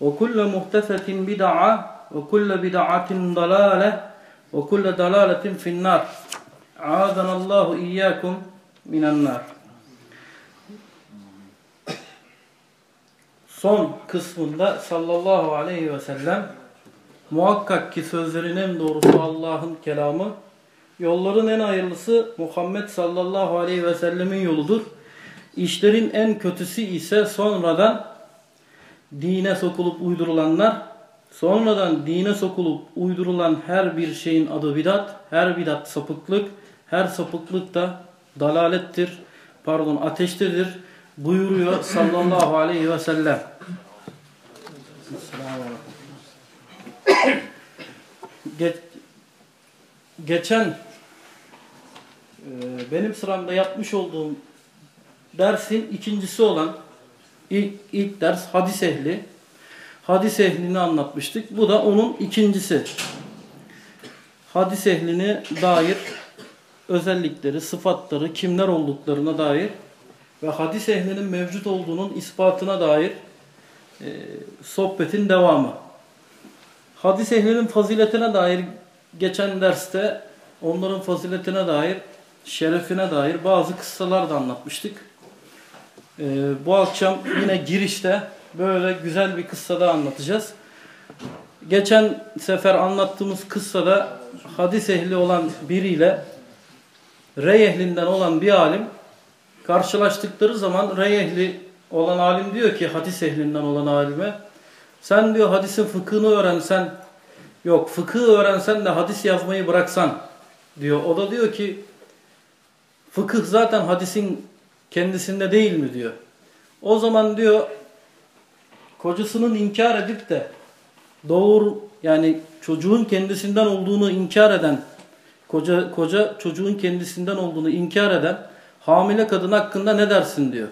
وكل محدثة بدعة وكل بدعة ضلالة وكل ضلالة في النار عاذنا الله إياكم من النار Son kısmında sallallahu aleyhi ve sellem muhakkak ki sözlerin en doğrusu Allah'ın kelamı, yolların en hayırlısı Muhammed sallallahu aleyhi ve sellemin yoludur. İşlerin en kötüsü ise sonradan dine sokulup uydurulanlar, sonradan dine sokulup uydurulan her bir şeyin adı bidat, her bidat sapıklık, her sapıklık da dalalettir, pardon ateştedir buyuruyor sallallahu aleyhi ve sellem. Geç, geçen e, benim sıramda yapmış olduğum dersin ikincisi olan ilk, ilk ders hadis ehli. Hadis ehlini anlatmıştık. Bu da onun ikincisi. Hadis ehline dair özellikleri, sıfatları, kimler olduklarına dair ve hadis ehlinin mevcut olduğunun ispatına dair e, sohbetin devamı. Hadis ehlinin faziletine dair geçen derste onların faziletine dair, şerefine dair bazı kıssalar da anlatmıştık. E, bu akşam yine girişte böyle güzel bir kıssada anlatacağız. Geçen sefer anlattığımız kıssada hadis ehli olan biriyle rey ehlinden olan bir alim karşılaştıkları zaman rey ehli olan alim diyor ki hadis ehlinden olan alime sen diyor hadisin fıkhını öğrensen yok fıkıh öğrensen de hadis yazmayı bıraksan diyor. O da diyor ki fıkıh zaten hadisin kendisinde değil mi diyor. O zaman diyor kocasının inkar edip de doğur yani çocuğun kendisinden olduğunu inkar eden koca koca çocuğun kendisinden olduğunu inkar eden hamile kadın hakkında ne dersin diyor.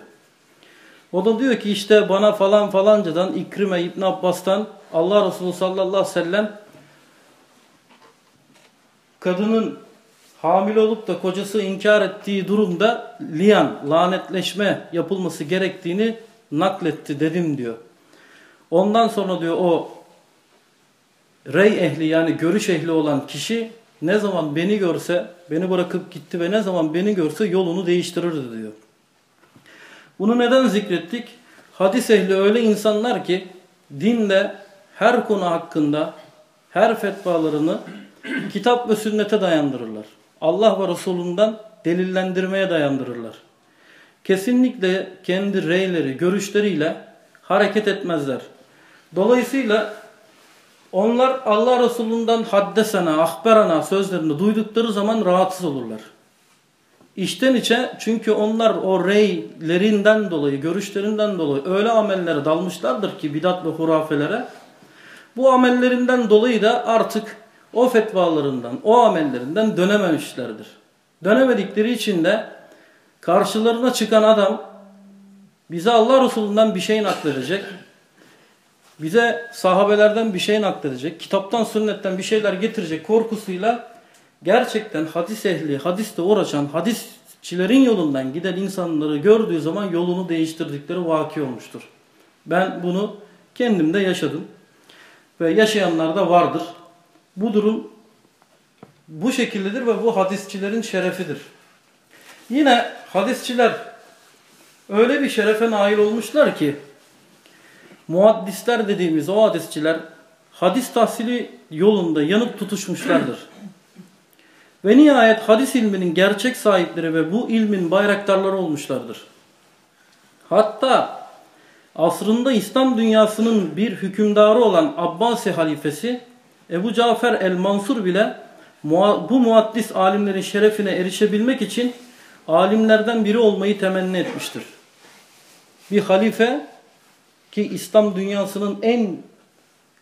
O da diyor ki işte bana falan falancadan İkrime İbn Abbas'tan Allah Resulü sallallahu aleyhi ve sellem kadının hamile olup da kocası inkar ettiği durumda liyan, lanetleşme yapılması gerektiğini nakletti dedim diyor. Ondan sonra diyor o rey ehli yani görüş ehli olan kişi ne zaman beni görse, beni bırakıp gitti ve ne zaman beni görse yolunu değiştirirdi diyor. Bunu neden zikrettik? Hadis ehli öyle insanlar ki dinde her konu hakkında her fetvalarını kitap ve sünnete dayandırırlar. Allah ve Resulünden delillendirmeye dayandırırlar. Kesinlikle kendi reyleri, görüşleriyle hareket etmezler. Dolayısıyla onlar Allah Resulü'nden haddesena, ahberana sözlerini duydukları zaman rahatsız olurlar. İçten içe çünkü onlar o reylerinden dolayı, görüşlerinden dolayı öyle amellere dalmışlardır ki bidat ve hurafelere. Bu amellerinden dolayı da artık o fetvalarından, o amellerinden dönememişlerdir. Dönemedikleri için de karşılarına çıkan adam bize Allah Resulü'nden bir şey nakledecek bize sahabelerden bir şey nakledecek, kitaptan sünnetten bir şeyler getirecek korkusuyla gerçekten hadis ehli, hadiste uğraşan, hadisçilerin yolundan giden insanları gördüğü zaman yolunu değiştirdikleri vaki olmuştur. Ben bunu kendimde yaşadım ve yaşayanlar da vardır. Bu durum bu şekildedir ve bu hadisçilerin şerefidir. Yine hadisçiler öyle bir şerefe nail olmuşlar ki muhaddisler dediğimiz o hadisçiler hadis tahsili yolunda yanıp tutuşmuşlardır. Ve nihayet hadis ilminin gerçek sahipleri ve bu ilmin bayraktarları olmuşlardır. Hatta asrında İslam dünyasının bir hükümdarı olan Abbasi halifesi Ebu Cafer el-Mansur bile bu muaddis alimlerin şerefine erişebilmek için alimlerden biri olmayı temenni etmiştir. Bir halife ki İslam dünyasının en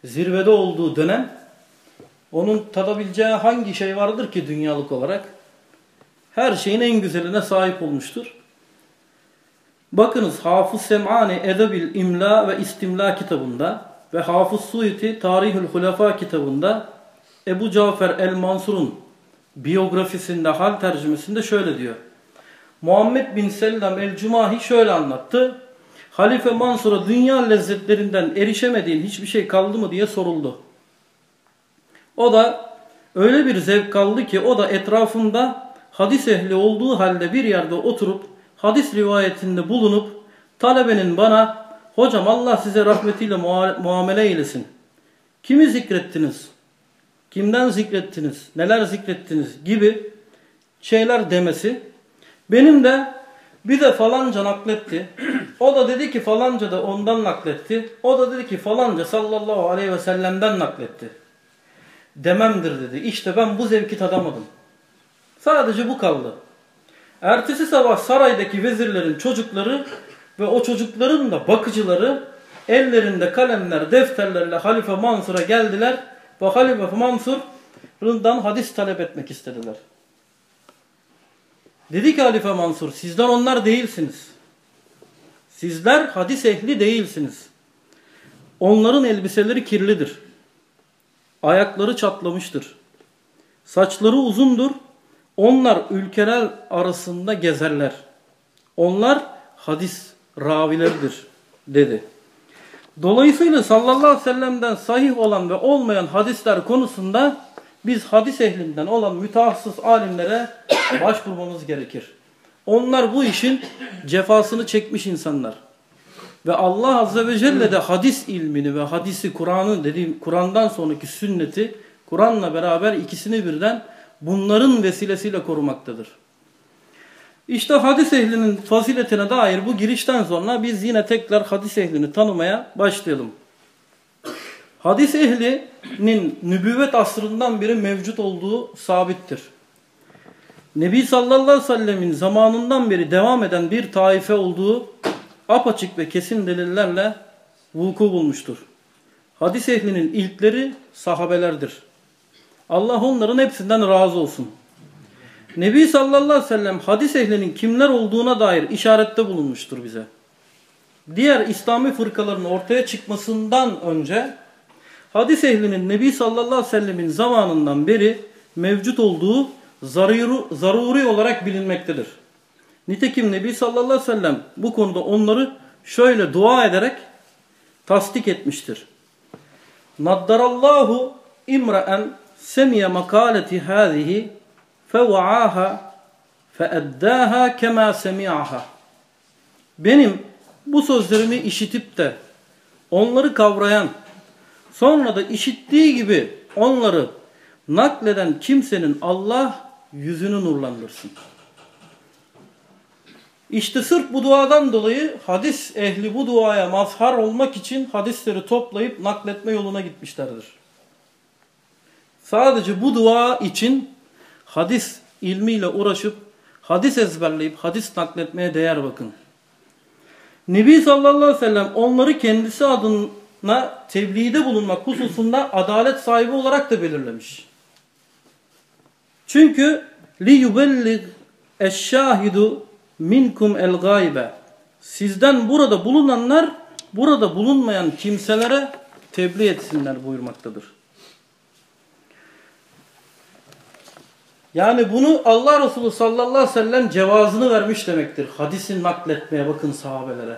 zirvede olduğu dönem onun tadabileceği hangi şey vardır ki dünyalık olarak? Her şeyin en güzeline sahip olmuştur. Bakınız Hafız Sem'ani Edebil İmla ve İstimla kitabında ve Hafız Suyuti Tarihül Hulafa kitabında Ebu Cafer el-Mansur'un biyografisinde, hal tercümesinde şöyle diyor. Muhammed bin Sellem el-Cumahi şöyle anlattı. Halife Mansur'a dünya lezzetlerinden erişemediğin hiçbir şey kaldı mı diye soruldu. O da öyle bir zevk kaldı ki o da etrafında hadis ehli olduğu halde bir yerde oturup hadis rivayetinde bulunup talebenin bana hocam Allah size rahmetiyle muamele eylesin. Kimi zikrettiniz? Kimden zikrettiniz? Neler zikrettiniz? Gibi şeyler demesi. Benim de bir de falanca nakletti. O da dedi ki falanca da ondan nakletti. O da dedi ki falanca sallallahu aleyhi ve sellem'den nakletti. Dememdir dedi. İşte ben bu zevki tadamadım. Sadece bu kaldı. Ertesi sabah saraydaki vezirlerin çocukları ve o çocukların da bakıcıları ellerinde kalemler, defterlerle Halife Mansur'a geldiler ve Halife Mansur'dan hadis talep etmek istediler. Dedi ki Halife Mansur sizler onlar değilsiniz. Sizler hadis ehli değilsiniz. Onların elbiseleri kirlidir. Ayakları çatlamıştır. Saçları uzundur. Onlar ülkeler arasında gezerler. Onlar hadis ravileridir dedi. Dolayısıyla sallallahu aleyhi ve sellem'den sahih olan ve olmayan hadisler konusunda biz hadis ehlinden olan mütehassıs alimlere başvurmamız gerekir. Onlar bu işin cefasını çekmiş insanlar. Ve Allah Azze ve Celle de hadis ilmini ve hadisi Kur'an'ın dediğim Kur'an'dan sonraki sünneti Kur'an'la beraber ikisini birden bunların vesilesiyle korumaktadır. İşte hadis ehlinin faziletine dair bu girişten sonra biz yine tekrar hadis ehlini tanımaya başlayalım. Hadis ehlinin nübüvvet asrından beri mevcut olduğu sabittir. Nebi sallallahu aleyhi ve sellemin zamanından beri devam eden bir taife olduğu apaçık ve kesin delillerle vuku bulmuştur. Hadis ehlinin ilkleri sahabelerdir. Allah onların hepsinden razı olsun. Nebi sallallahu aleyhi ve sellem hadis ehlinin kimler olduğuna dair işarette bulunmuştur bize. Diğer İslami fırkaların ortaya çıkmasından önce hadis ehlinin Nebi sallallahu aleyhi ve sellemin zamanından beri mevcut olduğu zaruri, zaruri olarak bilinmektedir. Nitekim Nebi sallallahu aleyhi ve sellem bu konuda onları şöyle dua ederek tasdik etmiştir. Naddarallahu imraen semiye makaleti hâzihi feva'aha feeddâha kema semi'aha. Benim bu sözlerimi işitip de onları kavrayan sonra da işittiği gibi onları nakleden kimsenin Allah yüzünü nurlandırsın. İşte sırf bu duadan dolayı hadis ehli bu duaya mazhar olmak için hadisleri toplayıp nakletme yoluna gitmişlerdir. Sadece bu dua için hadis ilmiyle uğraşıp hadis ezberleyip hadis nakletmeye değer bakın. Nebi sallallahu aleyhi ve sellem onları kendisi adına tebliğde bulunmak hususunda adalet sahibi olarak da belirlemiş. Çünkü li yubellig eşşahidu minkum el gaybe. Sizden burada bulunanlar burada bulunmayan kimselere tebliğ etsinler buyurmaktadır. Yani bunu Allah Resulü sallallahu aleyhi ve sellem cevazını vermiş demektir. Hadisin nakletmeye bakın sahabelere.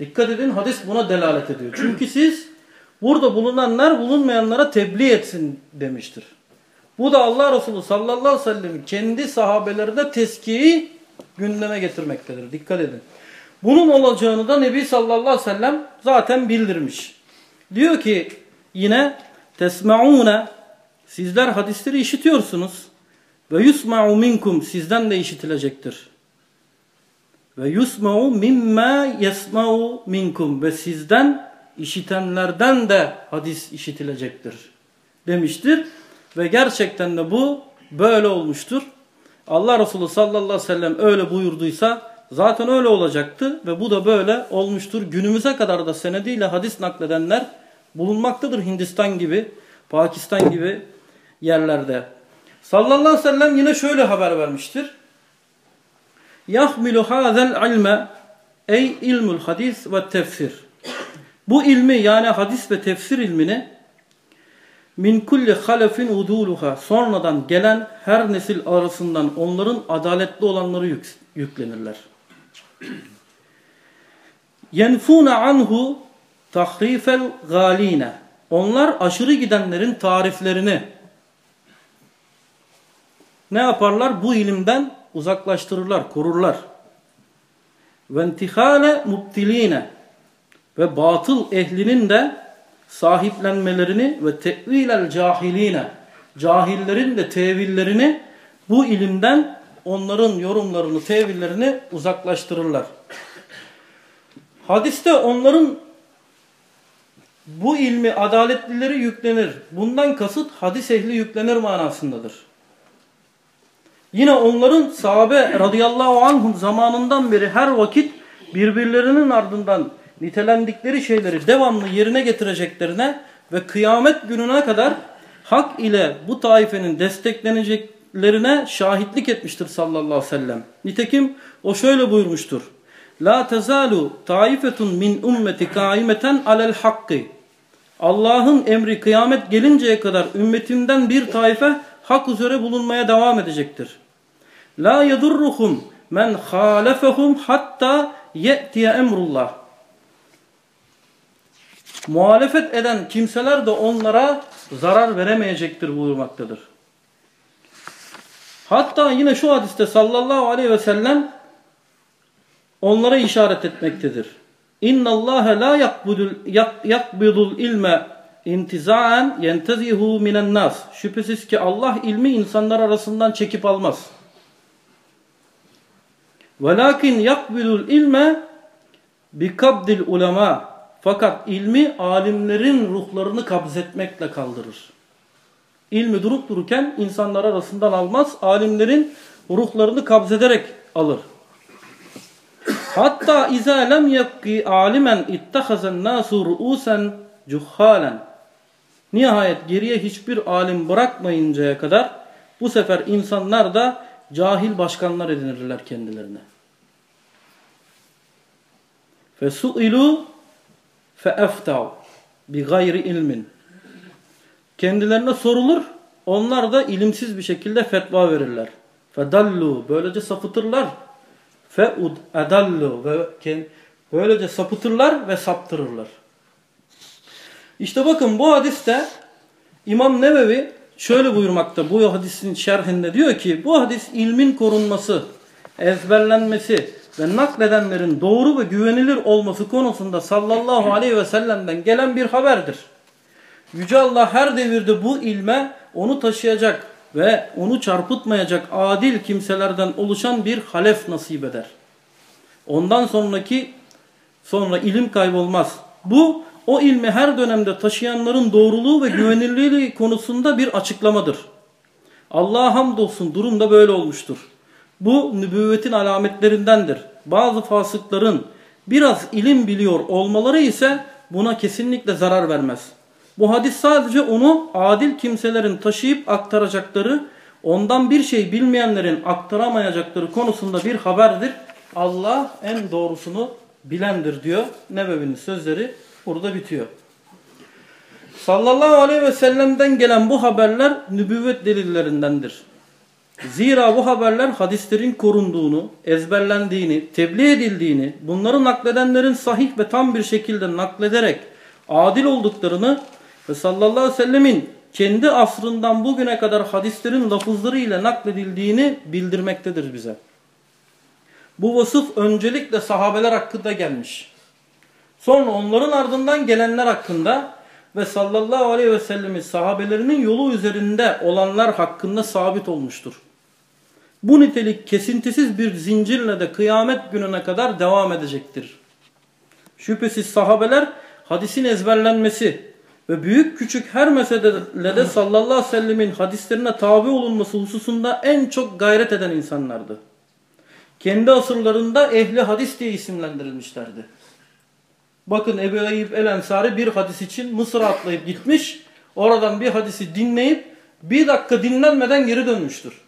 Dikkat edin hadis buna delalet ediyor. Çünkü siz burada bulunanlar bulunmayanlara tebliğ etsin demiştir. Bu da Allah Resulü sallallahu aleyhi ve sellem'in kendi sahabelerine teskiyi gündeme getirmektedir. Dikkat edin. Bunun olacağını da Nebi sallallahu aleyhi ve sellem zaten bildirmiş. Diyor ki yine tesmaune sizler hadisleri işitiyorsunuz ve yusma'u minkum sizden de işitilecektir. Ve yusma'u mimma yesma'u minkum ve sizden işitenlerden de hadis işitilecektir demiştir. Ve gerçekten de bu böyle olmuştur. Allah Resulü sallallahu aleyhi ve sellem öyle buyurduysa zaten öyle olacaktı ve bu da böyle olmuştur. Günümüze kadar da senediyle hadis nakledenler bulunmaktadır Hindistan gibi, Pakistan gibi yerlerde. Sallallahu aleyhi ve sellem yine şöyle haber vermiştir. Yahmilu hazel ilme ey ilmul hadis ve tefsir. Bu ilmi yani hadis ve tefsir ilmini min kulli halefin uduluha sonradan gelen her nesil arasından onların adaletli olanları yük, yüklenirler. Yenfuna anhu tahrifel galine. Onlar aşırı gidenlerin tariflerini ne yaparlar? Bu ilimden uzaklaştırırlar, korurlar. Ve intihale mubtiline ve batıl ehlinin de sahiplenmelerini ve tevilel cahiline cahillerin de tevillerini bu ilimden onların yorumlarını, tevillerini uzaklaştırırlar. Hadiste onların bu ilmi adaletlileri yüklenir. Bundan kasıt hadis ehli yüklenir manasındadır. Yine onların sahabe radıyallahu anhum zamanından beri her vakit birbirlerinin ardından nitelendikleri şeyleri devamlı yerine getireceklerine ve kıyamet gününe kadar hak ile bu taifenin destekleneceklerine şahitlik etmiştir sallallahu aleyhi ve sellem. Nitekim o şöyle buyurmuştur. La tezalu taifetun min ümmeti kaimeten alel hakkı. Allah'ın emri kıyamet gelinceye kadar ümmetimden bir taife hak üzere bulunmaya devam edecektir. La yedurruhum men halefehum hatta ye'tiye emrullah. Muhalefet eden kimseler de onlara zarar veremeyecektir buyurmaktadır. Hatta yine şu hadiste sallallahu aleyhi ve sellem onlara işaret etmektedir. İnna Allah la yakbudul yakbidul ilme intizaen yentezihu minen nas. Şüphesiz ki Allah ilmi insanlar arasından çekip almaz. Velakin yakbidul ilme bikabdil ulema. Fakat ilmi alimlerin ruhlarını kabzetmekle kaldırır. İlmi durup dururken insanlar arasından almaz, alimlerin ruhlarını kabzederek alır. Hatta izâ lem yakki alimen ittahazen nasu ru'usen cuhhalen. Nihayet geriye hiçbir alim bırakmayıncaya kadar bu sefer insanlar da cahil başkanlar edinirler kendilerine. Fesu'ilu feeftav bi gayri ilmin. Kendilerine sorulur, onlar da ilimsiz bir şekilde fetva verirler. Fedallu böylece sapıtırlar. Feud edallu ve böylece sapıtırlar ve saptırırlar. İşte bakın bu hadiste İmam Nevevi şöyle buyurmakta bu hadisin şerhinde diyor ki bu hadis ilmin korunması, ezberlenmesi ve nakledenlerin doğru ve güvenilir olması konusunda sallallahu aleyhi ve sellem'den gelen bir haberdir. Yüce Allah her devirde bu ilme onu taşıyacak ve onu çarpıtmayacak adil kimselerden oluşan bir halef nasip eder. Ondan sonraki sonra ilim kaybolmaz. Bu o ilmi her dönemde taşıyanların doğruluğu ve güvenilirliği konusunda bir açıklamadır. Allah'a hamdolsun durum da böyle olmuştur. Bu nübüvvetin alametlerindendir. Bazı fasıkların biraz ilim biliyor olmaları ise buna kesinlikle zarar vermez. Bu hadis sadece onu adil kimselerin taşıyıp aktaracakları, ondan bir şey bilmeyenlerin aktaramayacakları konusunda bir haberdir. Allah en doğrusunu bilendir diyor. Nebevi'nin sözleri burada bitiyor. Sallallahu aleyhi ve sellem'den gelen bu haberler nübüvvet delillerindendir. Zira bu haberler hadislerin korunduğunu, ezberlendiğini, tebliğ edildiğini, bunları nakledenlerin sahih ve tam bir şekilde naklederek adil olduklarını ve sallallahu aleyhi ve sellemin kendi asrından bugüne kadar hadislerin lafızları ile nakledildiğini bildirmektedir bize. Bu vasıf öncelikle sahabeler hakkında gelmiş. Sonra onların ardından gelenler hakkında ve sallallahu aleyhi ve sellemin sahabelerinin yolu üzerinde olanlar hakkında sabit olmuştur. Bu nitelik kesintisiz bir zincirle de kıyamet gününe kadar devam edecektir. Şüphesiz sahabeler hadisin ezberlenmesi ve büyük küçük her meselede de sallallahu aleyhi ve sellemin hadislerine tabi olunması hususunda en çok gayret eden insanlardı. Kendi asırlarında ehli hadis diye isimlendirilmişlerdi. Bakın Ebu Eyyub El Ensari bir hadis için Mısır'a atlayıp gitmiş. Oradan bir hadisi dinleyip bir dakika dinlenmeden geri dönmüştür.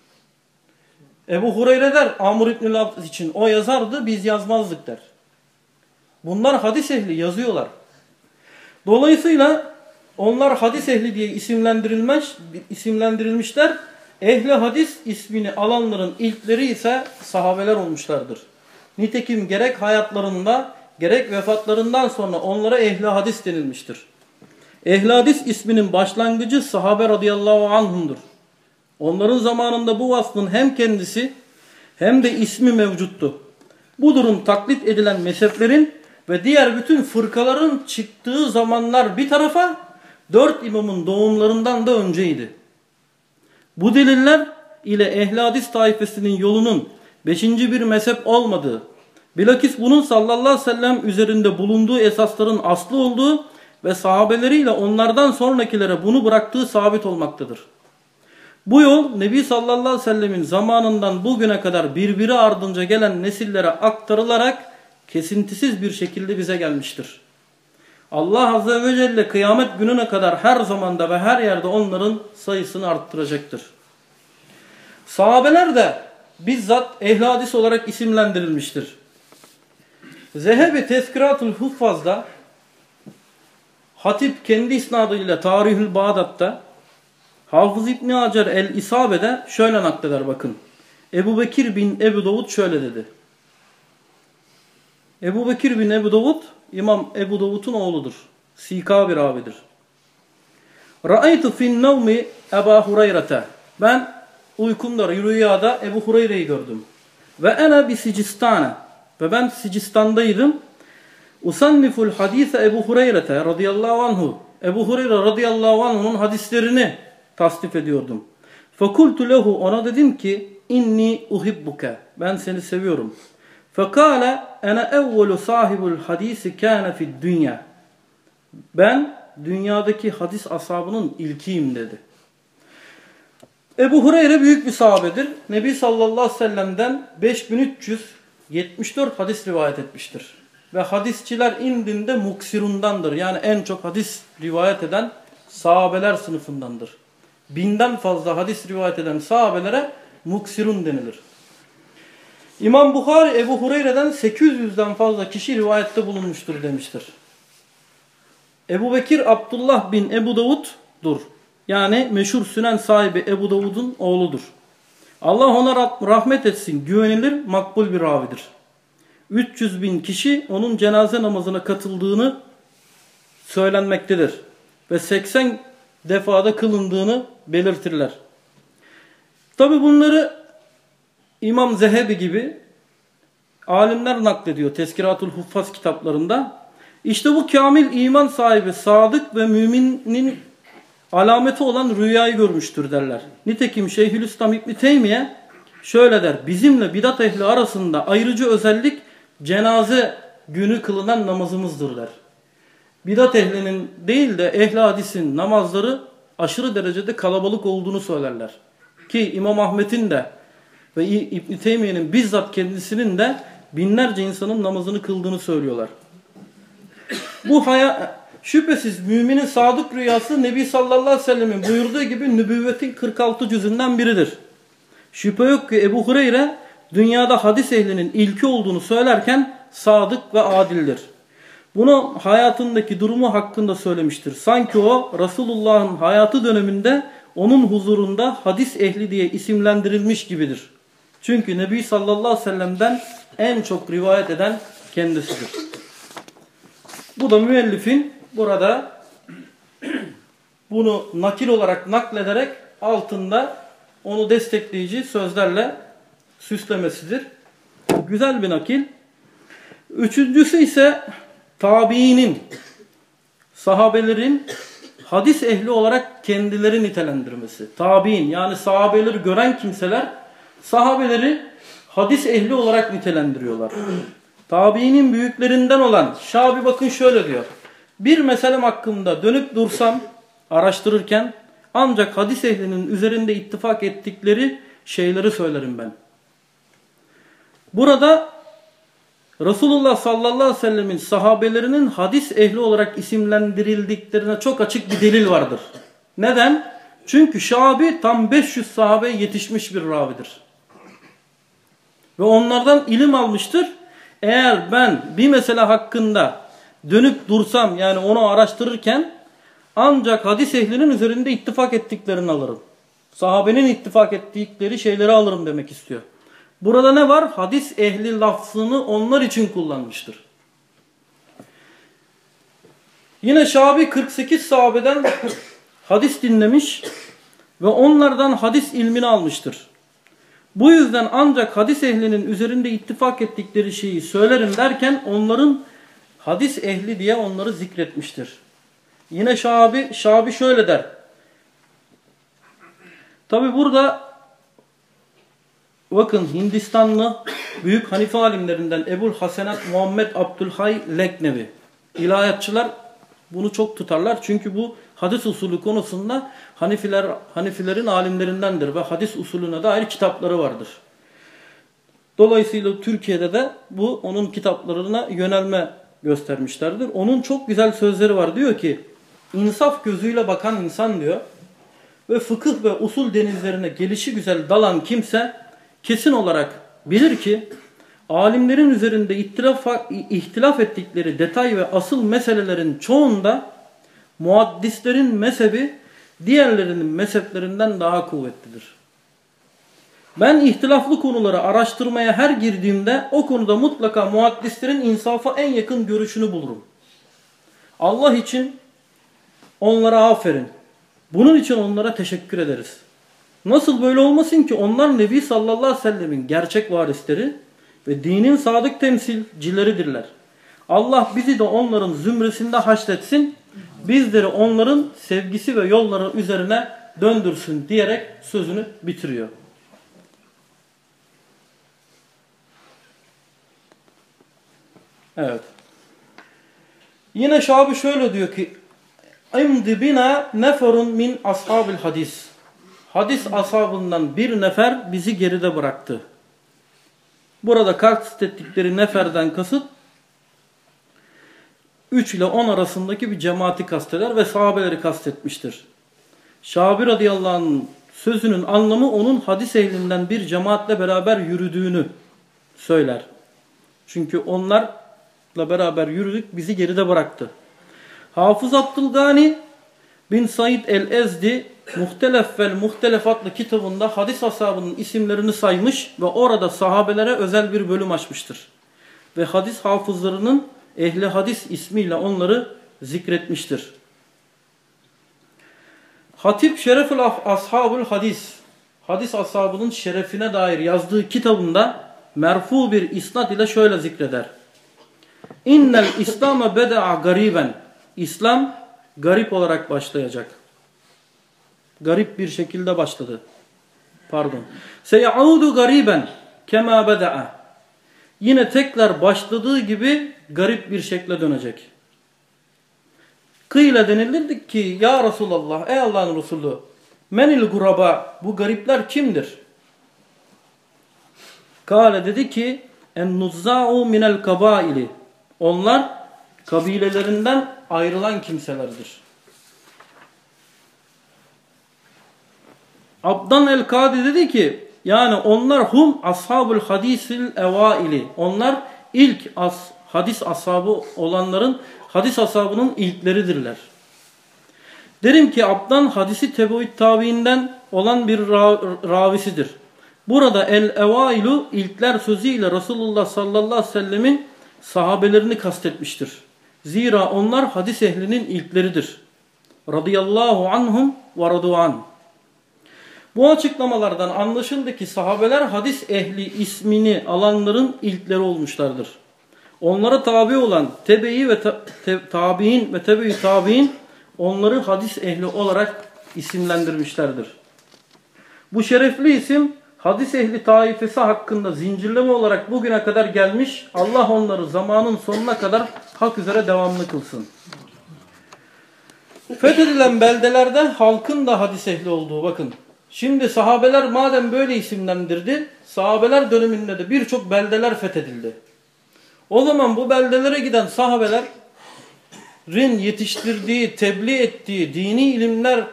Ebu Hureyre der Amr İbn-i için o yazardı biz yazmazdık der. Bunlar hadis ehli yazıyorlar. Dolayısıyla onlar hadis ehli diye isimlendirilmiş, isimlendirilmişler. Ehli hadis ismini alanların ilkleri ise sahabeler olmuşlardır. Nitekim gerek hayatlarında gerek vefatlarından sonra onlara ehli hadis denilmiştir. Ehli hadis isminin başlangıcı sahabe radıyallahu anhumdur. Onların zamanında bu vasfın hem kendisi hem de ismi mevcuttu. Bu durum taklit edilen mezheplerin ve diğer bütün fırkaların çıktığı zamanlar bir tarafa dört imamın doğumlarından da önceydi. Bu deliller ile ehli hadis taifesinin yolunun beşinci bir mezhep olmadığı, bilakis bunun sallallahu aleyhi ve sellem üzerinde bulunduğu esasların aslı olduğu ve sahabeleriyle onlardan sonrakilere bunu bıraktığı sabit olmaktadır. Bu yol Nebi sallallahu aleyhi ve sellemin zamanından bugüne kadar birbiri ardınca gelen nesillere aktarılarak kesintisiz bir şekilde bize gelmiştir. Allah Azze ve Celle kıyamet gününe kadar her zamanda ve her yerde onların sayısını arttıracaktır. Sahabeler de bizzat ehli hadis olarak isimlendirilmiştir. Zehebi Tezkiratul Huffaz'da Hatip kendi isnadıyla Tarihül Bağdat'ta Hafız İbni Hacer el-İsabe'de şöyle nakleder bakın. Ebu Bekir bin Ebu Davud şöyle dedi. Ebu Bekir bin Ebu Davud İmam Ebu Davud'un oğludur. Sika bir abidir. Ra'aytu fin nevmi Ebu Hureyre'te. Ben uykumda rüyada Ebu Hureyre'yi gördüm. Ve ene bi Sicistane. Ve ben Sicistan'daydım. Usanniful hadise Ebu Hureyre'te radıyallahu anhu. Ebu Hureyre radıyallahu anhu'nun hadislerini tasdif ediyordum. Fakultu lehu ona dedim ki inni uhibbuke. Ben seni seviyorum. Fekale ene evvelu sahibul hadisi kâne fid dünya. Ben dünyadaki hadis ashabının ilkiyim dedi. Ebu Hureyre büyük bir sahabedir. Nebi sallallahu aleyhi ve sellem'den 5374 hadis rivayet etmiştir. Ve hadisçiler indinde muksirundandır. Yani en çok hadis rivayet eden sahabeler sınıfındandır. Binden fazla hadis rivayet eden sahabelere muksirun denilir. İmam Bukhari Ebu Hureyre'den 800'den fazla kişi rivayette bulunmuştur demiştir. Ebu Bekir Abdullah bin Ebu Davud'dur. Yani meşhur sünen sahibi Ebu Davud'un oğludur. Allah ona rahmet etsin. Güvenilir, makbul bir ravidir. 300 bin kişi onun cenaze namazına katıldığını söylenmektedir. Ve 80 defada kılındığını belirtirler. Tabi bunları İmam Zehebi gibi alimler naklediyor Tezkiratul Huffaz kitaplarında. İşte bu kamil iman sahibi sadık ve müminin alameti olan rüyayı görmüştür derler. Nitekim Şeyhülislam İbni Teymiye şöyle der. Bizimle bidat ehli arasında ayrıcı özellik cenaze günü kılınan namazımızdır der. Bidat ehlinin değil de ehli hadisin namazları aşırı derecede kalabalık olduğunu söylerler. Ki İmam Ahmet'in de ve İbn Teymiye'nin bizzat kendisinin de binlerce insanın namazını kıldığını söylüyorlar. Bu haya, şüphesiz müminin sadık rüyası Nebi sallallahu aleyhi ve sellemin buyurduğu gibi nübüvvetin 46 cüzünden biridir. Şüphe yok ki Ebu Hureyre dünyada hadis ehlinin ilki olduğunu söylerken sadık ve adildir. Bunu hayatındaki durumu hakkında söylemiştir. Sanki o Resulullah'ın hayatı döneminde onun huzurunda hadis ehli diye isimlendirilmiş gibidir. Çünkü Nebi sallallahu aleyhi ve sellem'den en çok rivayet eden kendisidir. Bu da müellifin burada bunu nakil olarak naklederek altında onu destekleyici sözlerle süslemesidir. Güzel bir nakil. Üçüncüsü ise tabiinin, sahabelerin hadis ehli olarak kendileri nitelendirmesi. Tabiin yani sahabeleri gören kimseler sahabeleri hadis ehli olarak nitelendiriyorlar. Tabiinin büyüklerinden olan Şabi bakın şöyle diyor. Bir meselem hakkında dönüp dursam araştırırken ancak hadis ehlinin üzerinde ittifak ettikleri şeyleri söylerim ben. Burada Resulullah sallallahu aleyhi ve sellemin sahabelerinin hadis ehli olarak isimlendirildiklerine çok açık bir delil vardır. Neden? Çünkü Şabi tam 500 sahabeye yetişmiş bir ravidir. Ve onlardan ilim almıştır. Eğer ben bir mesele hakkında dönüp dursam yani onu araştırırken ancak hadis ehlinin üzerinde ittifak ettiklerini alırım. Sahabenin ittifak ettikleri şeyleri alırım demek istiyor. Burada ne var? Hadis ehli lafzını onlar için kullanmıştır. Yine Şabi 48 sahabeden hadis dinlemiş ve onlardan hadis ilmini almıştır. Bu yüzden ancak hadis ehlinin üzerinde ittifak ettikleri şeyi söylerim derken onların hadis ehli diye onları zikretmiştir. Yine Şabi, Şabi şöyle der. Tabi burada bakın Hindistanlı büyük Hanife alimlerinden Ebul Hasenat Muhammed Abdülhay Leknevi. İlahiyatçılar bunu çok tutarlar. Çünkü bu hadis usulü konusunda Hanifiler, Hanifilerin alimlerindendir ve hadis usulüne dair kitapları vardır. Dolayısıyla Türkiye'de de bu onun kitaplarına yönelme göstermişlerdir. Onun çok güzel sözleri var. Diyor ki insaf gözüyle bakan insan diyor ve fıkıh ve usul denizlerine gelişi güzel dalan kimse kesin olarak bilir ki alimlerin üzerinde ihtilaf, ihtilaf ettikleri detay ve asıl meselelerin çoğunda muaddislerin mezhebi diğerlerinin mezheplerinden daha kuvvetlidir. Ben ihtilaflı konuları araştırmaya her girdiğimde o konuda mutlaka muaddislerin insafa en yakın görüşünü bulurum. Allah için onlara aferin. Bunun için onlara teşekkür ederiz. Nasıl böyle olmasın ki onlar Nebi sallallahu aleyhi ve sellemin gerçek varisleri ve dinin sadık temsilcileridirler. Allah bizi de onların zümresinde haşretsin, bizleri onların sevgisi ve yolları üzerine döndürsün diyerek sözünü bitiriyor. Evet. Yine Şabi şöyle diyor ki İmdi bina neferun min ashabil hadis. Hadis ashabından bir nefer bizi geride bıraktı. Burada kastettikleri neferden kasıt 3 ile 10 arasındaki bir cemaati kasteder ve sahabeleri kastetmiştir. Şabi radıyallahu anh'ın sözünün anlamı onun hadis ehlinden bir cemaatle beraber yürüdüğünü söyler. Çünkü onlarla beraber yürüdük bizi geride bıraktı. Hafız Abdülgani bin Said el-Ezdi Muhtelef vel Muhtelef adlı kitabında hadis ashabının isimlerini saymış ve orada sahabelere özel bir bölüm açmıştır. Ve hadis hafızlarının ehli hadis ismiyle onları zikretmiştir. Hatip Şerefül Ashabul Hadis hadis ashabının şerefine dair yazdığı kitabında merfu bir isnat ile şöyle zikreder. İnnel İslam'a beda'a gariben İslam garip olarak başlayacak. Garip bir şekilde başladı. Pardon. Seyaudu gariben kema beda'a. Yine tekrar başladığı gibi garip bir şekle dönecek. Kıyla denilirdi ki ya Resulallah ey Allah'ın Resulü menil guraba bu garipler kimdir? Kale dedi ki en nuzza'u minel kabaili onlar kabilelerinden ayrılan kimselerdir. Abdan el-Kadi dedi ki yani onlar hum ashabul hadisil evaili. Onlar ilk as, hadis ashabı olanların hadis ashabının ilkleridirler. Derim ki Abdan hadisi teboid tabiinden olan bir ra ravisidir. Burada el-evailu ilkler sözüyle Resulullah sallallahu aleyhi ve sellemin sahabelerini kastetmiştir. Zira onlar hadis ehlinin ilkleridir. Radıyallahu anhum ve radu'an. Bu açıklamalardan anlaşıldı ki sahabeler hadis ehli ismini alanların ilkleri olmuşlardır. Onlara tabi olan tebeyi ve ta, te, tabi'in ve tebeyi tabi'in onları hadis ehli olarak isimlendirmişlerdir. Bu şerefli isim hadis ehli taifesi hakkında zincirleme olarak bugüne kadar gelmiş. Allah onları zamanın sonuna kadar hak üzere devamlı kılsın. Fethedilen beldelerde halkın da hadis ehli olduğu bakın. Şimdi sahabeler madem böyle isimlendirdi, sahabeler döneminde de birçok beldeler fethedildi. O zaman bu beldelere giden sahabelerin yetiştirdiği, tebliğ ettiği, dini ilimler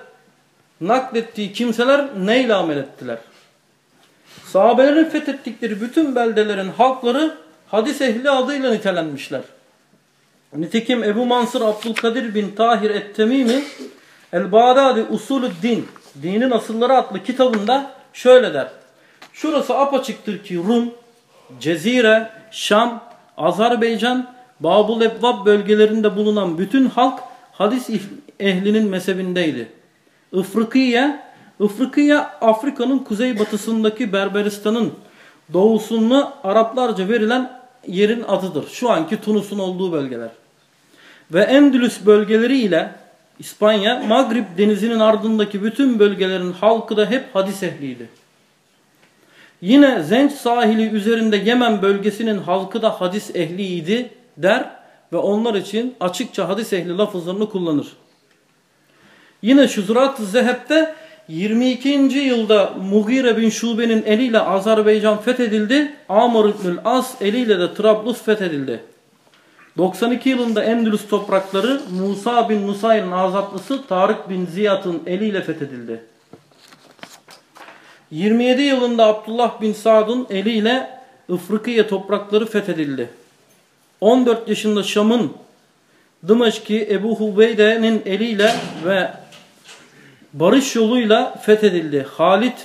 naklettiği kimseler neyle amel ettiler? Sahabelerin fethettikleri bütün beldelerin halkları hadis ehli adıyla nitelenmişler. Nitekim Ebu Mansur Abdülkadir bin Tahir et-Temimi El-Bağdadi Usulü Din Dinin Asılları adlı kitabında şöyle der. Şurası apaçıktır ki Rum, Cezire, Şam, Azerbaycan, Babul Ebvab bölgelerinde bulunan bütün halk hadis ehlinin mezhebindeydi. Ifrikiye, Ifrikiye Afrika'nın kuzeybatısındaki Berberistan'ın doğusunu Araplarca verilen yerin adıdır. Şu anki Tunus'un olduğu bölgeler. Ve Endülüs bölgeleri ile İspanya, Magrib denizinin ardındaki bütün bölgelerin halkı da hep hadis ehliydi. Yine Zenç sahili üzerinde Yemen bölgesinin halkı da hadis ehliydi der ve onlar için açıkça hadis ehli lafızlarını kullanır. Yine Şuzurat-ı Zeheb'de 22. yılda Mugire bin Şube'nin eliyle Azerbaycan fethedildi. Amr ibn As eliyle de Trablus fethedildi. 92 yılında Endülüs toprakları Musa bin Nusayr'ın azatlısı Tarık bin Ziyad'ın eliyle fethedildi. 27 yılında Abdullah bin Sa'd'ın eliyle Ifrikiye toprakları fethedildi. 14 yaşında Şam'ın Dımaşki Ebu Hubeyde'nin eliyle ve barış yoluyla fethedildi. Halid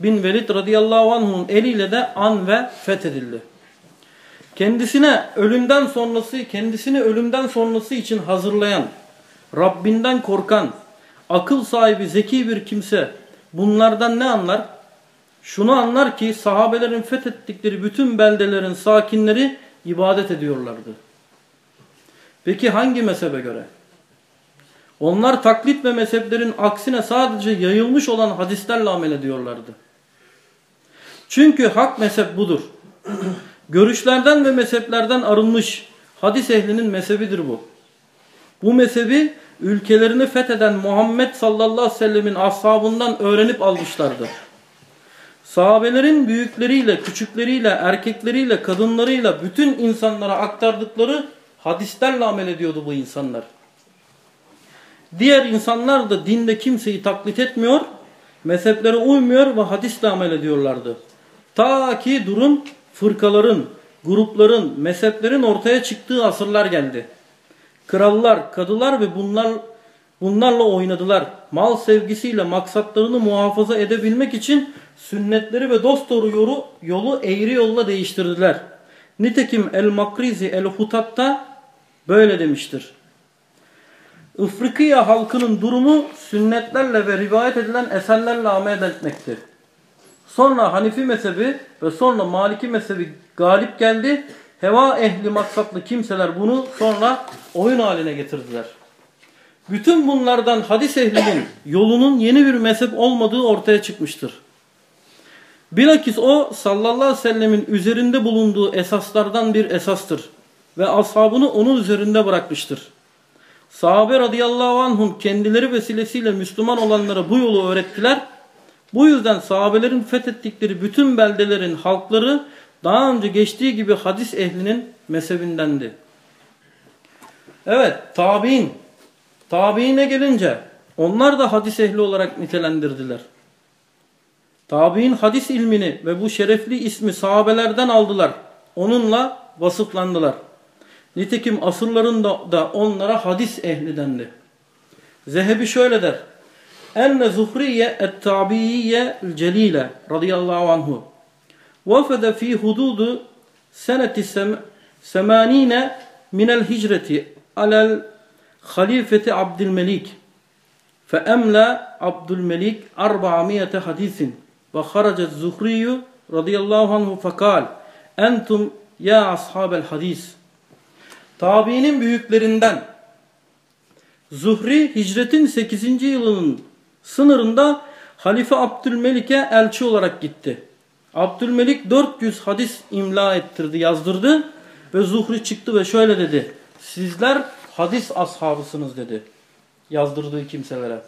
bin Velid radıyallahu anh'un eliyle de an ve fethedildi. Kendisine ölümden sonrası, kendisini ölümden sonrası için hazırlayan, Rabbinden korkan, akıl sahibi, zeki bir kimse bunlardan ne anlar? Şunu anlar ki sahabelerin fethettikleri bütün beldelerin sakinleri ibadet ediyorlardı. Peki hangi mezhebe göre? Onlar taklit ve mezheplerin aksine sadece yayılmış olan hadislerle amel ediyorlardı. Çünkü hak mezhep budur. Görüşlerden ve mezheplerden arınmış hadis ehlinin mezhebidir bu. Bu mezhebi ülkelerini fetheden Muhammed sallallahu aleyhi ve sellemin ashabından öğrenip almışlardı. Sahabelerin büyükleriyle, küçükleriyle, erkekleriyle, kadınlarıyla bütün insanlara aktardıkları hadislerle amel ediyordu bu insanlar. Diğer insanlar da dinde kimseyi taklit etmiyor, mezheplere uymuyor ve hadisle amel ediyorlardı. Ta ki durum fırkaların, grupların, mezheplerin ortaya çıktığı asırlar geldi. Krallar, kadılar ve bunlar bunlarla oynadılar. Mal sevgisiyle maksatlarını muhafaza edebilmek için sünnetleri ve dosdoğru yolu, yolu eğri yolla değiştirdiler. Nitekim El-Makrizi El-Hutat'ta böyle demiştir. Ifrikiye halkının durumu sünnetlerle ve rivayet edilen eserlerle amel etmektir. Sonra Hanifi mezhebi ve sonra Maliki mezhebi galip geldi. Heva ehli maksatlı kimseler bunu sonra oyun haline getirdiler. Bütün bunlardan hadis ehlinin yolunun yeni bir mezhep olmadığı ortaya çıkmıştır. Bilakis o sallallahu aleyhi ve sellemin üzerinde bulunduğu esaslardan bir esastır. Ve ashabını onun üzerinde bırakmıştır. Sahabe radıyallahu anhum kendileri vesilesiyle Müslüman olanlara bu yolu öğrettiler bu yüzden sahabelerin fethettikleri bütün beldelerin halkları daha önce geçtiği gibi hadis ehlinin mezhebindendi. Evet, tabi'in. Tabi'ine gelince onlar da hadis ehli olarak nitelendirdiler. Tabi'in hadis ilmini ve bu şerefli ismi sahabelerden aldılar. Onunla vasıflandılar. Nitekim asırlarında da onlara hadis ehli dendi. Zehebi şöyle der. Enne zuhriye et-tabiiye celile radıyallahu anhu. Vefede fi hududu seneti semanine minel hicreti alel halifeti Abdülmelik. Feemla Abdülmelik 400 hadisin. Ve haracet zuhriyu radıyallahu anhu fekal. Entum ya ashabel hadis. Tabiinin büyüklerinden Zuhri hicretin 8. yılının sınırında Halife Abdülmelik'e elçi olarak gitti. Abdülmelik 400 hadis imla ettirdi, yazdırdı ve Zuhri çıktı ve şöyle dedi. Sizler hadis ashabısınız dedi yazdırdığı kimselere.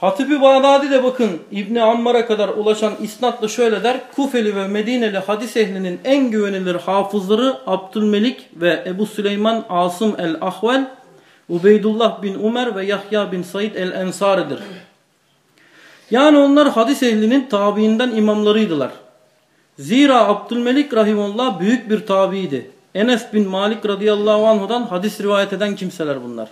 Hatibi Bağdadi de bakın İbni Ammar'a kadar ulaşan isnatla şöyle der. Kufeli ve Medineli hadis ehlinin en güvenilir hafızları Abdülmelik ve Ebu Süleyman Asım el-Ahvel, Ubeydullah bin Umer ve Yahya bin Said el-Ensari'dir. Yani onlar hadis ehlinin tabiinden imamlarıydılar. Zira Abdülmelik rahimullah büyük bir tabiiydi. Enes bin Malik radıyallahu anhudan hadis rivayet eden kimseler bunlar.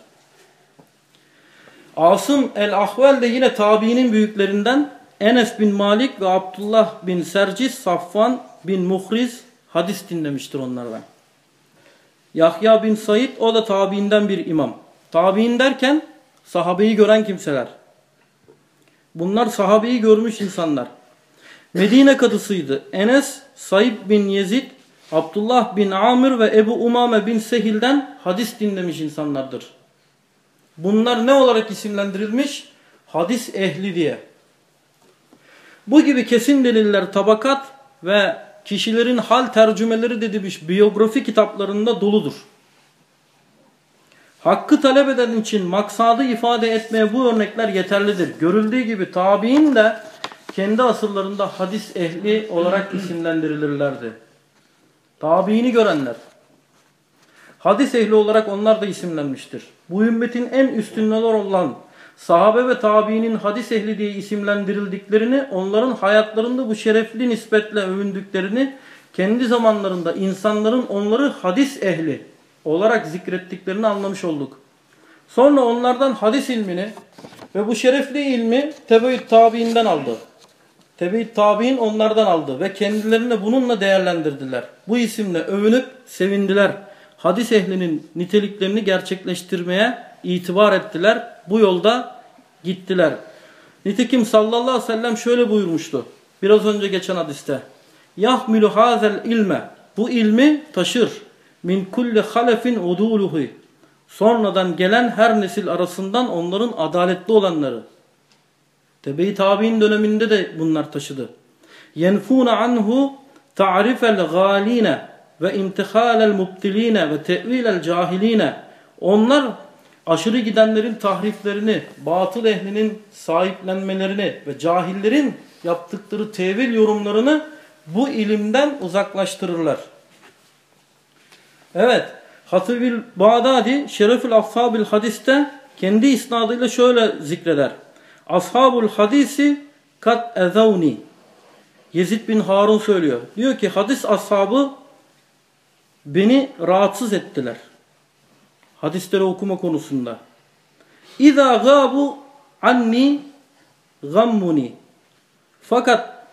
Asım el-Ahvel de yine tabiinin büyüklerinden Enes bin Malik ve Abdullah bin Sercis, Safvan bin Muhriz hadis dinlemiştir onlardan. Yahya bin Said o da tabiinden bir imam. Tabiin derken sahabeyi gören kimseler. Bunlar sahabeyi görmüş insanlar. Medine kadısıydı. Enes, Said bin Yezid, Abdullah bin Amir ve Ebu Umame bin Sehil'den hadis dinlemiş insanlardır. Bunlar ne olarak isimlendirilmiş? Hadis ehli diye. Bu gibi kesin deliller tabakat ve kişilerin hal tercümeleri dediğimiz biyografi kitaplarında doludur. Hakkı talep eden için maksadı ifade etmeye bu örnekler yeterlidir. Görüldüğü gibi tabi'in de kendi asıllarında hadis ehli olarak isimlendirilirlerdi. Tabiini görenler. Hadis ehli olarak onlar da isimlenmiştir. Bu ümmetin en üstünler olan sahabe ve tabiinin hadis ehli diye isimlendirildiklerini, onların hayatlarında bu şerefli nispetle övündüklerini, kendi zamanlarında insanların onları hadis ehli olarak zikrettiklerini anlamış olduk. Sonra onlardan hadis ilmini ve bu şerefli ilmi tebe tabiinden aldı. Tebe tabiin onlardan aldı ve kendilerini bununla değerlendirdiler. Bu isimle övünüp sevindiler hadis ehlinin niteliklerini gerçekleştirmeye itibar ettiler. Bu yolda gittiler. Nitekim sallallahu aleyhi ve sellem şöyle buyurmuştu. Biraz önce geçen hadiste. Yahmilu hazel ilme. Bu ilmi taşır. Min kulli halefin uduluhu. Sonradan gelen her nesil arasından onların adaletli olanları. Tebe-i tabi'in döneminde de bunlar taşıdı. Yenfuna anhu ta'rifel galine ve imtihalel mubtiline ve tevilel cahiline onlar aşırı gidenlerin tahriflerini, batıl ehlinin sahiplenmelerini ve cahillerin yaptıkları tevil yorumlarını bu ilimden uzaklaştırırlar. Evet, Hatibil Bağdadi Şerefül Ashabil Hadis'te kendi isnadıyla şöyle zikreder. Ashabul hadisi kat ezavni. Yezid bin Harun söylüyor. Diyor ki hadis ashabı beni rahatsız ettiler. Hadisleri okuma konusunda. İza gabu anni gammuni. Fakat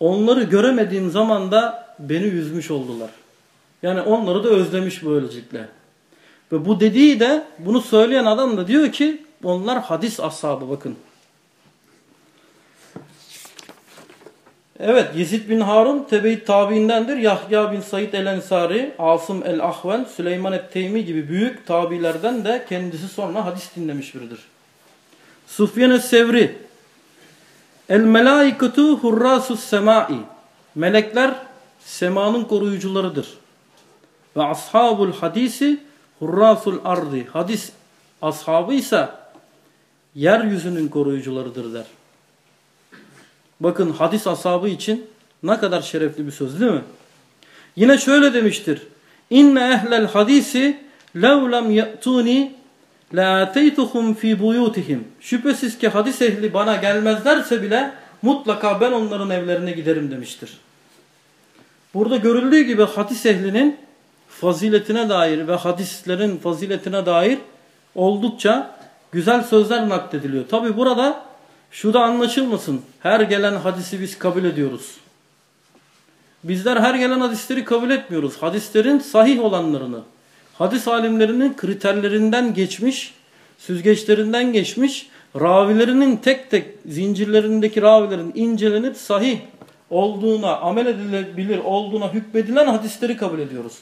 onları göremediğim zaman da beni üzmüş oldular. Yani onları da özlemiş böylelikle. Ve bu dediği de bunu söyleyen adam da diyor ki onlar hadis ashabı bakın. Evet Yezid bin Harun tebe-i tabiindendir. Yahya bin Said el-Ensari, Asım el-Ahvel, Süleyman et-Teymi gibi büyük tabilerden de kendisi sonra hadis dinlemiş biridir. Sufyan es-Sevri El-melaiketu hurrasus semai Melekler semanın koruyucularıdır. Ve ashabul hadisi hurrasul ardi Hadis ashabı ise yeryüzünün koruyucularıdır der. Bakın hadis asabı için ne kadar şerefli bir söz değil mi? Yine şöyle demiştir. İnne ehlel hadisi lev lem ye'tuni le'ateytuhum fi buyutihim. Şüphesiz ki hadis ehli bana gelmezlerse bile mutlaka ben onların evlerine giderim demiştir. Burada görüldüğü gibi hadis ehlinin faziletine dair ve hadislerin faziletine dair oldukça güzel sözler naklediliyor. Tabi burada şu da anlaşılmasın. Her gelen hadisi biz kabul ediyoruz. Bizler her gelen hadisleri kabul etmiyoruz. Hadislerin sahih olanlarını, hadis alimlerinin kriterlerinden geçmiş, süzgeçlerinden geçmiş, ravilerinin tek tek zincirlerindeki ravilerin incelenip sahih olduğuna, amel edilebilir olduğuna hükmedilen hadisleri kabul ediyoruz.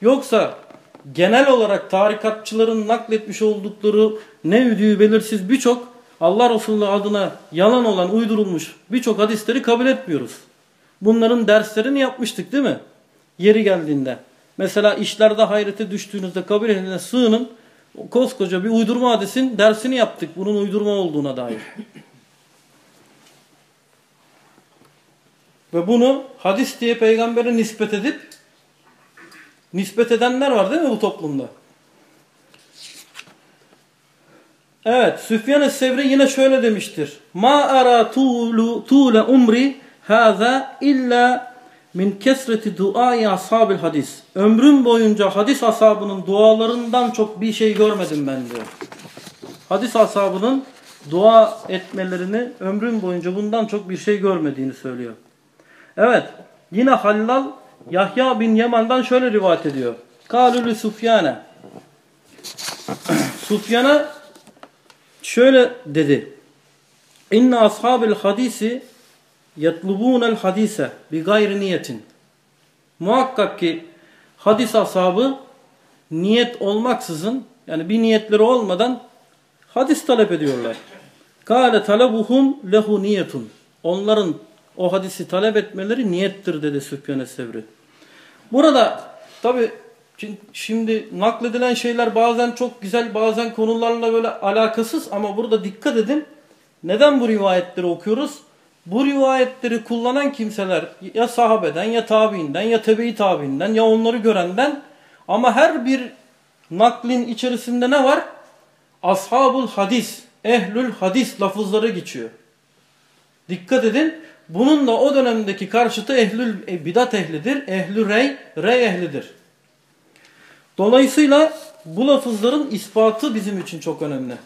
Yoksa genel olarak tarikatçıların nakletmiş oldukları ne üdüğü belirsiz birçok Allah Resulü adına yalan olan uydurulmuş birçok hadisleri kabul etmiyoruz. Bunların derslerini yapmıştık değil mi? Yeri geldiğinde. Mesela işlerde hayrete düştüğünüzde kabir ehline sığının. Koskoca bir uydurma hadisin dersini yaptık. Bunun uydurma olduğuna dair. Ve bunu hadis diye peygambere nispet edip nispet edenler var değil mi bu toplumda? Evet, Süfyan Sevri yine şöyle demiştir. Ma ara tulu tule umri haza illa min kesreti duai ashabil hadis. Ömrüm boyunca hadis ashabının dualarından çok bir şey görmedim ben diyor. Hadis ashabının dua etmelerini ömrüm boyunca bundan çok bir şey görmediğini söylüyor. Evet, yine Hallal Yahya bin Yaman'dan şöyle rivayet ediyor. Kalülü Sufyane. Sufyan'a şöyle dedi. İnne ashabil hadisi yetlubunel hadise bi gayri niyetin. Muhakkak ki hadis ashabı niyet olmaksızın yani bir niyetleri olmadan hadis talep ediyorlar. Kale talebuhum lehu niyetun. Onların o hadisi talep etmeleri niyettir dedi Süfyan Sevri. Burada tabi şimdi nakledilen şeyler bazen çok güzel bazen konularla böyle alakasız ama burada dikkat edin. Neden bu rivayetleri okuyoruz? Bu rivayetleri kullanan kimseler ya sahabeden ya tabiinden ya tebe-i tabiinden ya onları görenden ama her bir naklin içerisinde ne var? Ashabul hadis, ehlül hadis lafızları geçiyor. Dikkat edin. Bunun da o dönemdeki karşıtı ehlül e, bidat ehlidir. Ehlü rey, rey ehlidir. Dolayısıyla bu lafızların ispatı bizim için çok önemli.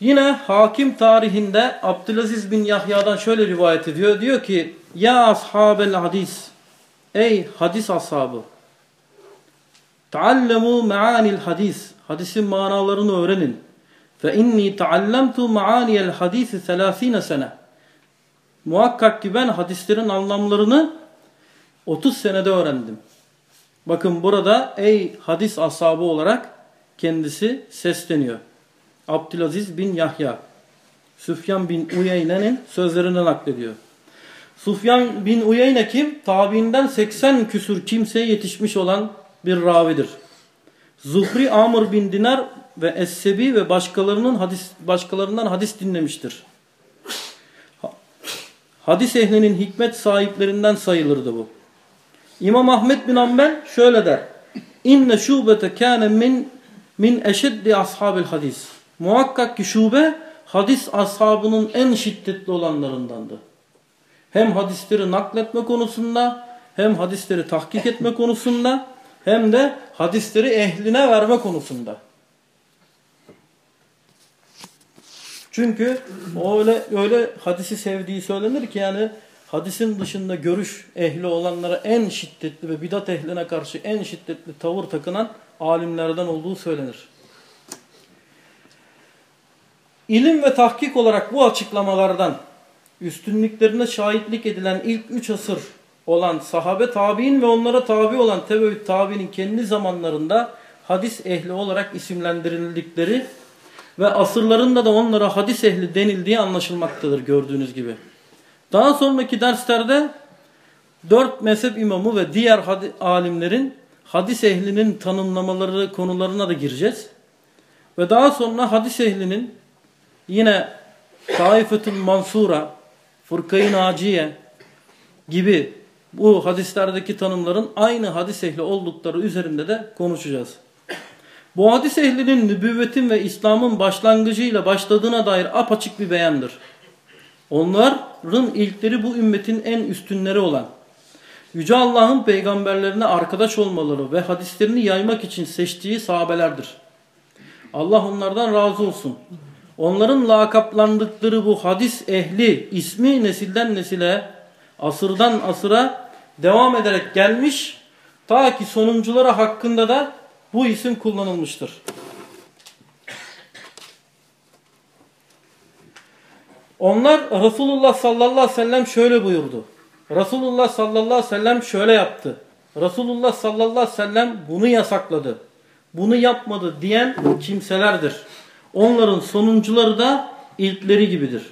Yine hakim tarihinde Abdülaziz bin Yahya'dan şöyle rivayet ediyor. Diyor ki Ya ashabel hadis Ey hadis ashabı Taallemu ma'anil hadis Hadisin manalarını öğrenin. Fe inni taallamtu ma'aniyel hadisi 30 sene. Muhakkak ki ben hadislerin anlamlarını 30 senede öğrendim. Bakın burada ey hadis ashabı olarak kendisi sesleniyor. Abdülaziz bin Yahya. Süfyan bin Uyeyne'nin sözlerini naklediyor. Sufyan bin Uyeyne kim? Tabiinden 80 küsur kimseye yetişmiş olan bir ravidir. Zuhri Amr bin Dinar ve Essebi ve başkalarının hadis başkalarından hadis dinlemiştir. Hadis ehlinin hikmet sahiplerinden sayılırdı bu. İmam Ahmet bin Ambel şöyle der. İnne şubete kâne min min eşeddi ashabil hadis. Muhakkak ki şube hadis ashabının en şiddetli olanlarındandı. Hem hadisleri nakletme konusunda hem hadisleri tahkik etme konusunda hem de hadisleri ehline verme konusunda. Çünkü öyle öyle hadisi sevdiği söylenir ki yani hadisin dışında görüş ehli olanlara en şiddetli ve bidat ehline karşı en şiddetli tavır takınan alimlerden olduğu söylenir. İlim ve tahkik olarak bu açıklamalardan üstünlüklerine şahitlik edilen ilk üç asır olan sahabe tabi'in ve onlara tabi olan tebevit tabi'nin kendi zamanlarında hadis ehli olarak isimlendirildikleri ve asırlarında da onlara hadis ehli denildiği anlaşılmaktadır gördüğünüz gibi. Daha sonraki derslerde dört mezhep imamı ve diğer alimlerin hadis ehlinin tanımlamaları konularına da gireceğiz. Ve daha sonra hadis ehlinin yine Taifetül Mansura, Fırkayı Naciye gibi bu hadislerdeki tanımların aynı hadis ehli oldukları üzerinde de konuşacağız. Bu hadis ehlinin nübüvvetin ve İslam'ın başlangıcıyla başladığına dair apaçık bir beyandır. Onların ilkleri bu ümmetin en üstünleri olan Yüce Allah'ın peygamberlerine arkadaş olmaları ve hadislerini yaymak için seçtiği sahabelerdir. Allah onlardan razı olsun. Onların lakaplandıkları bu hadis ehli ismi nesilden nesile, asırdan asıra devam ederek gelmiş. Ta ki sonunculara hakkında da bu isim kullanılmıştır. Onlar Resulullah sallallahu aleyhi ve sellem şöyle buyurdu. Resulullah sallallahu aleyhi ve sellem şöyle yaptı. Resulullah sallallahu aleyhi ve sellem bunu yasakladı. Bunu yapmadı diyen kimselerdir. Onların sonuncuları da ilkleri gibidir.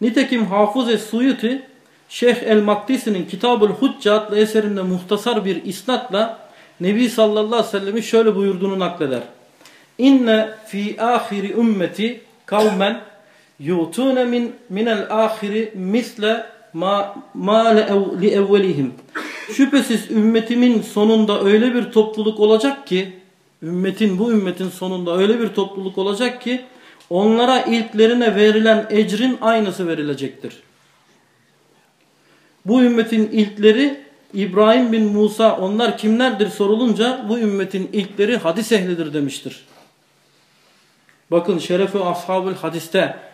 Nitekim Hafız Es-Suyuti Şeyh El-Maktisi'nin Kitab-ül Hucce adlı eserinde muhtasar bir isnatla Nebi sallallahu aleyhi ve sellem'i şöyle buyurduğunu nakleder. İnne fi ahiri ümmeti kavmen yutune min minel ahiri misle ma, ma li evvelihim. Şüphesiz ümmetimin sonunda öyle bir topluluk olacak ki ümmetin bu ümmetin sonunda öyle bir topluluk olacak ki onlara ilklerine verilen ecrin aynısı verilecektir. Bu ümmetin ilkleri İbrahim bin Musa onlar kimlerdir sorulunca bu ümmetin ilkleri hadis ehlidir demiştir. Bakın şerefi ashabül hadiste.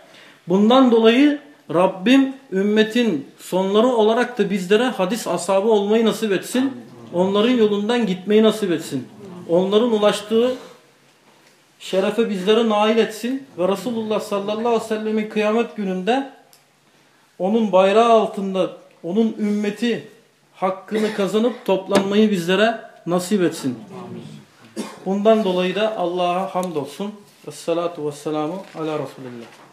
Bundan dolayı Rabbim ümmetin sonları olarak da bizlere hadis ashabı olmayı nasip etsin. Onların yolundan gitmeyi nasip etsin. Onların ulaştığı şerefe bizlere nail etsin. Ve Resulullah sallallahu aleyhi ve sellemin kıyamet gününde onun bayrağı altında onun ümmeti hakkını kazanıp toplanmayı bizlere nasip etsin. Bundan dolayı da Allah'a hamdolsun. Vessalatu vesselamu ala Resulillah.